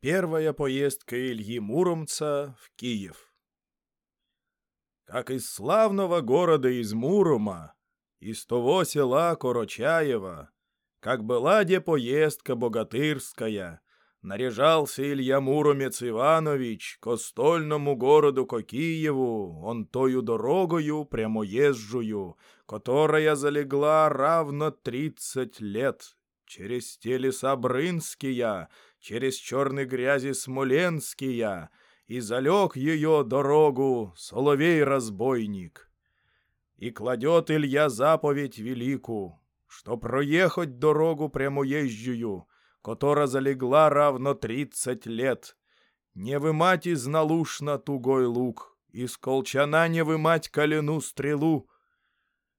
Первая поездка Ильи Муромца в Киев. Как из славного города из Мурома, из того села Корочаева, как была де поездка богатырская, наряжался Илья Муромец Иванович к стольному городу ко Киеву, он тою дорогою прямоезжую, которая залегла равно тридцать лет, через те леса Брынские, через черные грязи Смоленские, и залег ее дорогу соловей-разбойник. И кладет Илья заповедь велику, что проехать дорогу прямоезжую, которая залегла равно тридцать лет, не вымать из налушна тугой лук, из колчана не вымать колену стрелу,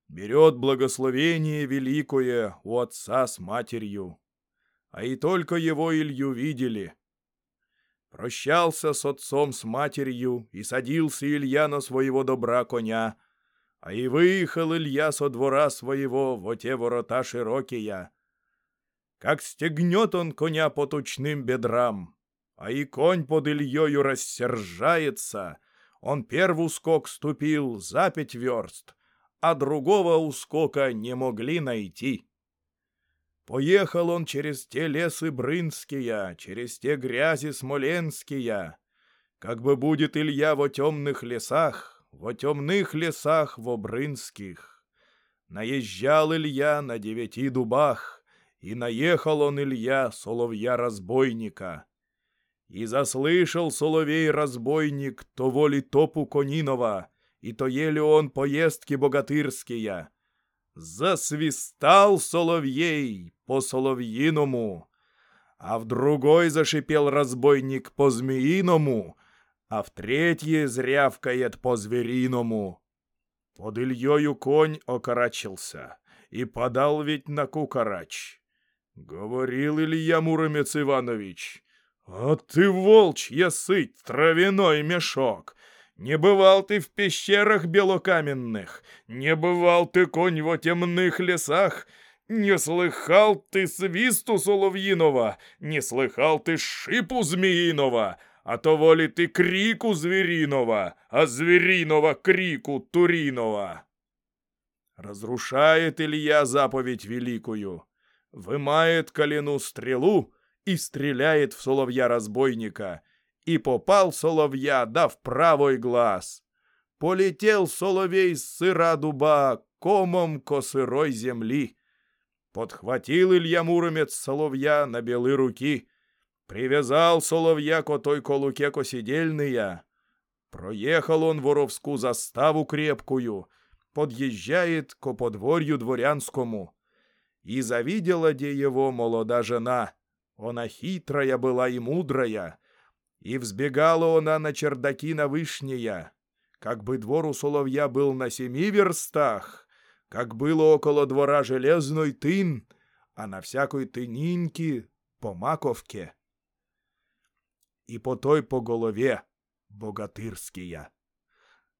берет благословение великое у отца с матерью а и только его Илью видели. Прощался с отцом с матерью, и садился Илья на своего добра коня, а и выехал Илья со двора своего во те ворота широкие. Как стегнет он коня по тучным бедрам, а и конь под Ильёю рассержается, он первый ускок ступил за пять верст, а другого ускока не могли найти. Поехал он через те лесы брынские, через те грязи смоленские. Как бы будет Илья во темных лесах, во темных лесах во брынских. Наезжал Илья на девяти дубах, и наехал он Илья соловья-разбойника. И заслышал соловей-разбойник то воли топу Конинова, и то еле он поездки богатырские. Засвистал соловей по соловьиному, а в другой зашипел разбойник по змеиному, а в третье зрявкает по звериному. Под Ильёю конь окорачился и подал ведь на кукарач. Говорил Илья Муромец Иванович, «А ты, волчья сыть, травяной мешок, не бывал ты в пещерах белокаменных, не бывал ты, конь, во темных лесах, не слыхал ты свисту соловьиного, не слыхал ты шипу змеиного, а то воли ты крику звериного, а звериного крику туриного. Разрушает Илья заповедь великую, вымает колену стрелу и стреляет в соловья-разбойника — и попал соловья, да в правый глаз. Полетел соловей с сыра дуба комом косырой земли. Подхватил Илья Муромец соловья на белые руки, привязал соловья к той колуке косидельная. Проехал он воровскую заставу крепкую, подъезжает к подворью дворянскому. И завидела де его молода жена. Она хитрая была и мудрая, и взбегала она на чердаки на вышние, как бы двор у Соловья был на семи верстах, как было около двора железной тын, а на всякой тынинке по маковке. И по той по голове богатырские.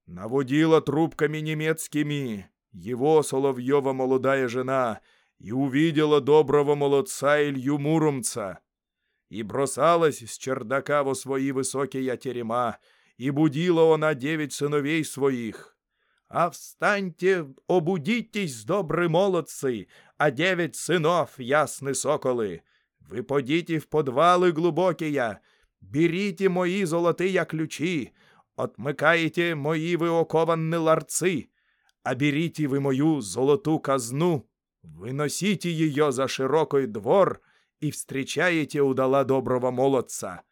Наводила трубками немецкими его Соловьева молодая жена и увидела доброго молодца Илью Муромца — и бросалась с чердака во свои высокие терема, и будила она девять сыновей своих. А встаньте, обудитесь, добрые молодцы, а девять сынов, ясны соколы. Вы подите в подвалы глубокие, берите мои золотые ключи, отмыкаете мои вы окованные ларцы, а берите вы мою золотую казну, выносите ее за широкий двор — и встречаете удала доброго молодца.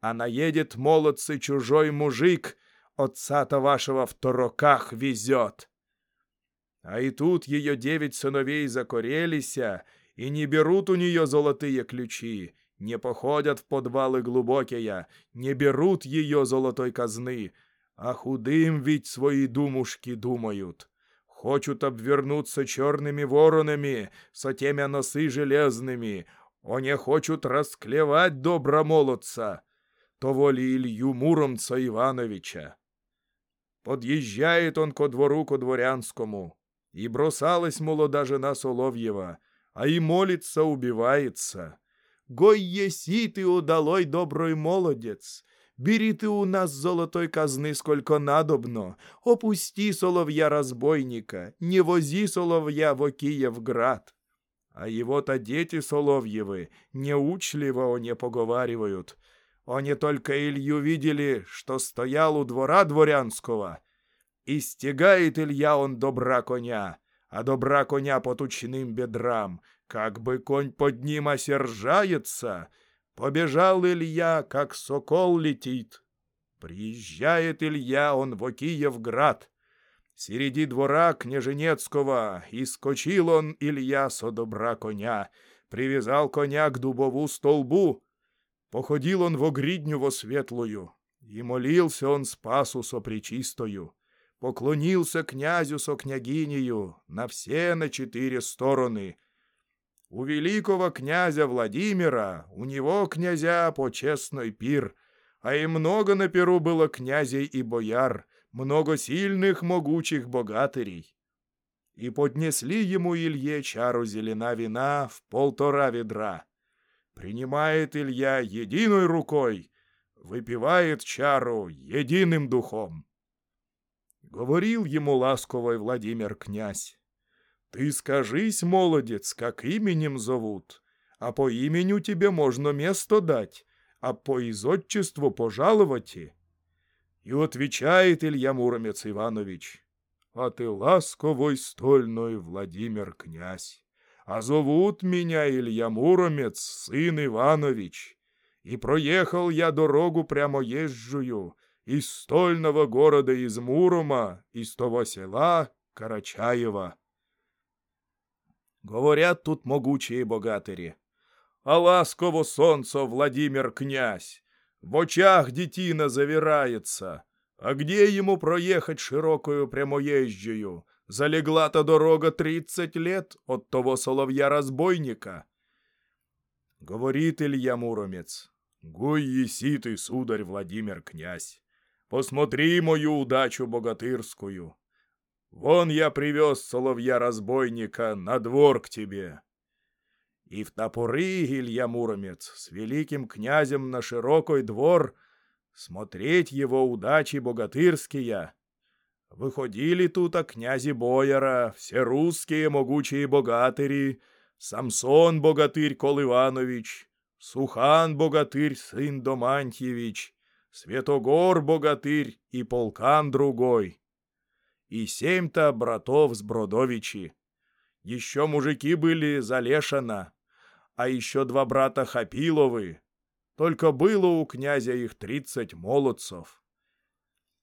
А наедет молодцы чужой мужик, отца-то вашего в тороках везет. А и тут ее девять сыновей закорелися, и не берут у нее золотые ключи, не походят в подвалы глубокие, не берут ее золотой казны, а худым ведь свои думушки думают. Хочут обвернуться черными воронами, со теми носы железными, они хочут расклевать добромолодца, то воли Илью Муромца Ивановича. Подъезжает он ко двору ко дворянскому, и бросалась молода жена Соловьева, а и молится убивается. Гой еси ты удалой добрый молодец, Бери ты у нас золотой казны сколько надобно, опусти соловья-разбойника, не вози соловья в Киевград. А его-то дети соловьевы неучливо о не поговаривают. Они только Илью видели, что стоял у двора дворянского, и стегает Илья он добра коня, а добра коня по тучным бедрам, как бы конь под ним осержается — Побежал Илья, как сокол летит. Приезжает Илья, он в Киевград. Среди двора княженецкого, и скочил он Илья со добра коня, привязал коня к дубову столбу. Походил он в гридню во светлую, и молился он Спасу со пречистою. Поклонился князю со княгинею на все на четыре стороны — у великого князя Владимира, у него, князя, почестный пир, а и много на перу было князей и бояр, много сильных, могучих богатырей. И поднесли ему Илье чару зелена вина в полтора ведра. Принимает Илья единой рукой, выпивает чару единым духом. Говорил ему ласковый Владимир князь. Ты скажись, молодец, как именем зовут, а по имени тебе можно место дать, а по изотчеству пожаловать. И отвечает Илья Муромец Иванович, а ты ласковой стольной Владимир князь, а зовут меня Илья Муромец, сын Иванович, и проехал я дорогу прямо езжую из стольного города из Мурома, из того села Карачаева. Говорят тут могучие богатыри. А ласково солнце Владимир князь, в очах детина завирается. А где ему проехать широкую Залегла-то дорога тридцать лет от того соловья-разбойника. Говорит Илья Муромец. Гой еси ты, сударь Владимир князь. Посмотри мою удачу богатырскую. Вон я привез соловья-разбойника на двор к тебе. И в топоры Илья Муромец с великим князем на широкой двор смотреть его удачи богатырские. Выходили тут а князи Бояра, все русские могучие богатыри, Самсон богатырь Кол Иванович, Сухан богатырь сын Домантьевич, Светогор богатырь и полкан другой и семь-то братов с Бродовичи. Еще мужики были Залешана, а еще два брата Хапиловы. Только было у князя их тридцать молодцев.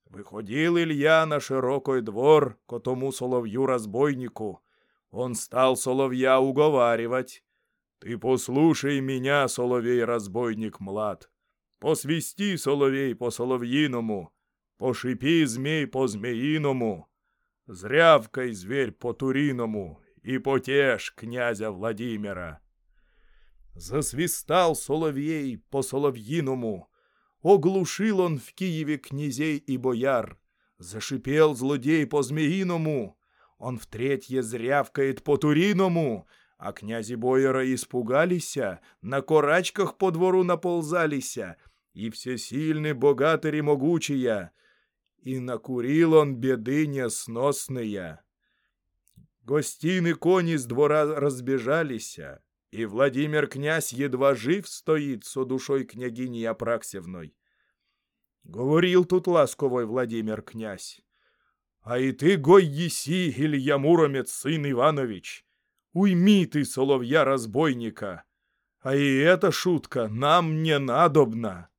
Выходил Илья на широкой двор к тому соловью-разбойнику. Он стал соловья уговаривать. «Ты послушай меня, соловей-разбойник млад. Посвисти, соловей, по соловьиному, пошипи, змей, по змеиному. Зрявкой зверь по-туриному и потешь князя Владимира. Засвистал соловей по соловьиному, оглушил он в Киеве князей и бояр, зашипел злодей по змеиному, он в третье зрявкает по туриному, а князи бояра испугалися, на корачках по двору наползалися, и все сильны богатыри могучие — и накурил он беды несносные. Гостины кони с двора разбежались, и Владимир князь едва жив стоит со душой княгини Апраксевной. Говорил тут ласковой Владимир князь. А и ты, гой еси, Илья Муромец, сын Иванович, уйми ты соловья-разбойника, а и эта шутка нам не надобна.